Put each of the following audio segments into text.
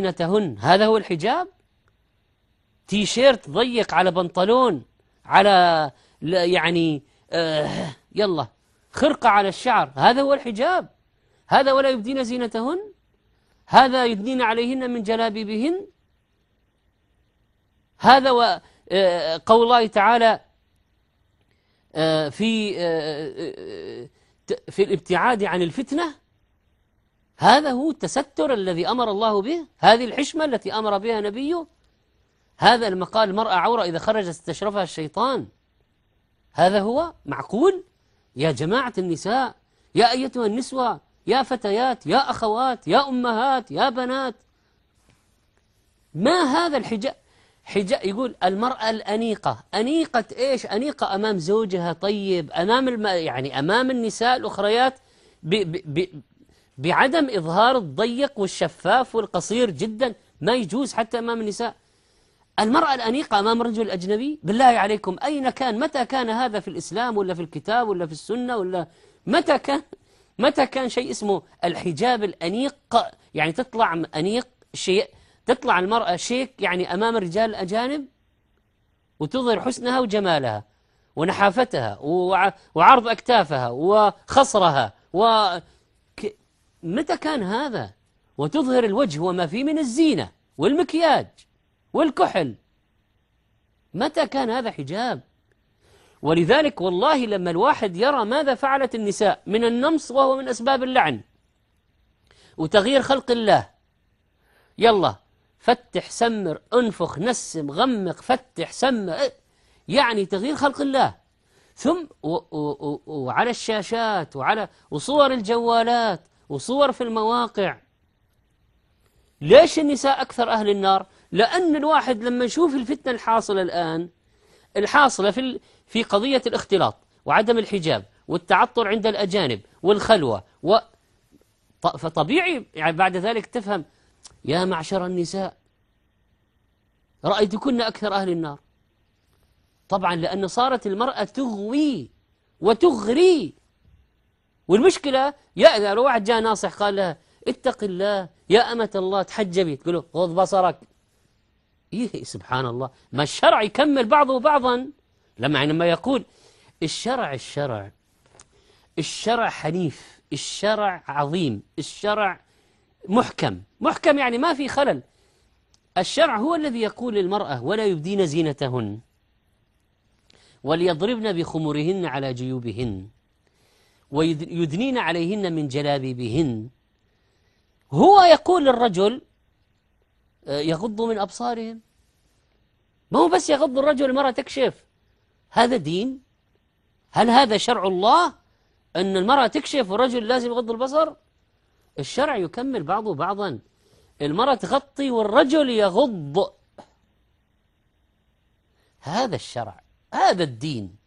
زينتهن هذا هو الحجاب. تي شيرت ضيق على بنطلون على يعني آه يلا خرقة على الشعر. هذا هو الحجاب. هذا ولا يبدين زينتهن. هذا يدنين عليهن من جلابيبهن. هذا و آه، الله تعالى آه، في آه، في الابتعاد عن الفتنة. هذا هو التستر الذي أمر الله به؟ هذه الحشمة التي أمر بها نبيه؟ هذا لما قال المرأة عورة إذا خرجت استشرفها الشيطان. هذا هو معقول؟ يا جماعة النساء يا أيتها النسوة يا فتيات يا أخوات يا أمهات يا بنات. ما هذا الحجاب حجاب يقول المرأة الأنيقة. أنيقة إيش؟ أنيقة أمام زوجها طيب أمام الم... يعني أمام النساء الأخريات ب... ب... ب... بعدم إظهار الضيق والشفاف والقصير جدا ما يجوز حتى أمام النساء. المرأة الأنيقة أمام الرجل الأجنبي بالله عليكم أين كان؟ متى كان هذا في الإسلام ولا في الكتاب ولا في السنة ولا متى كان؟ متى كان شيء اسمه الحجاب الأنيق؟ يعني تطلع أنيق شيء تطلع المرأة شيك يعني أمام الرجال الأجانب؟ وتظهر حسنها وجمالها ونحافتها وعرض أكتافها وخصرها و متى كان هذا؟ وتظهر الوجه وما فيه من الزينة والمكياج والكحل. متى كان هذا حجاب؟ ولذلك والله لما الواحد يرى ماذا فعلت النساء من النمص وهو من أسباب اللعن وتغيير خلق الله. يلا فتح سمر انفخ نسم غمق فتح سمر يعني تغيير خلق الله. ثم وعلى الشاشات وعلى وصور الجوالات وصور في المواقع. ليش النساء أكثر أهل النار؟ لأن الواحد لما يشوف الفتنة الحاصلة الآن الحاصلة في في قضية الاختلاط وعدم الحجاب والتعطر عند الأجانب والخلوة و فطبيعي يعني بعد ذلك تفهم يا معشر النساء رأيتكن أكثر أهل النار. طبعا لأن صارت المرأة تغوي وتغري والمشكلة يا لو واحد جاء ناصح قال لها اتق الله يا أمة الله تحجبي تقول له غض بصرك. إيه سبحان الله. ما الشرع يكمل بعضه بعضا. لما لما يقول الشرع الشرع. الشرع حنيف الشرع عظيم الشرع محكم. محكم يعني ما في خلل. الشرع هو الذي يقول للمرأة ولا يبدين زينتهن وليضربن بخمرهن على جيوبهن. ويدنين عليهن من جلابيبهن. هو يقول للرجل آه، يغض من أبصارهم. ما هو بس يغض الرجل المرأة تكشف. هذا دين؟ هل هذا شرع الله؟ أن المرأة تكشف والرجل لازم يغض البصر؟ الشرع يكمل بعضه بعضا. المرأة تغطي والرجل يغض. هذا الشرع هذا الدين.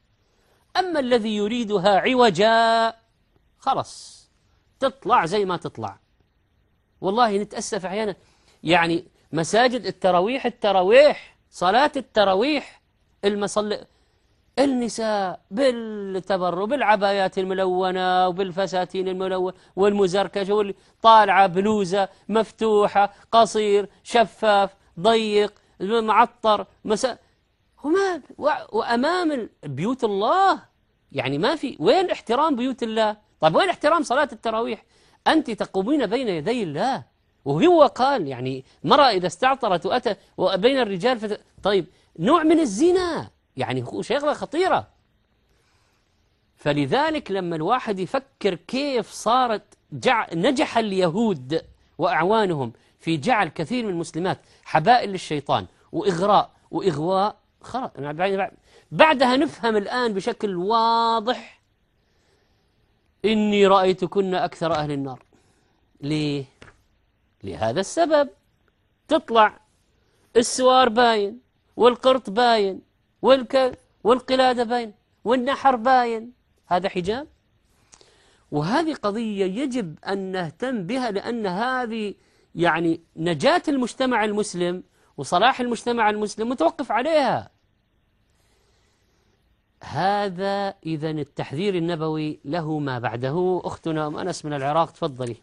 أما الذي يريدها عوجا خلص تطلع زي ما تطلع. والله نتأسف أحيانا. يعني مساجد التراويح التراويح صلاة التراويح المصلي النساء بالتبرج بالعبايات الملونة وبالفساتين الملونة والمزركشة طالعة بلوزة مفتوحة قصير شفاف ضيق معطر مسا وما وأمام بيوت الله. يعني ما في وين احترام بيوت الله؟ طيب وين احترام صلاة التراويح؟ أنت تقومين بين يدي الله. وهو قال يعني مرأة إذا استعطرت وأتى بين الرجال فت... طيب نوع من الزنا. يعني شغلة خطيرة. فلذلك لما الواحد يفكر كيف صارت جع... نجح اليهود وأعوانهم في جعل كثير من المسلمات حبائل للشيطان وإغراء وإغواء خلاص بعدها نفهم الآن بشكل واضح إني رأيتكن أكثر أهل النار. ليه؟ لهذا السبب. تطلع السوار باين والقرط باين والك والقلادة باين والنحر باين. هذا حجاب؟ وهذه قضية يجب أن نهتم بها لأن هذه يعني نجاة المجتمع المسلم وصلاح المجتمع المسلم متوقف عليها. هذا إذا التحذير النبوي له ما بعده. أختنا أم أنس من العراق تفضلي.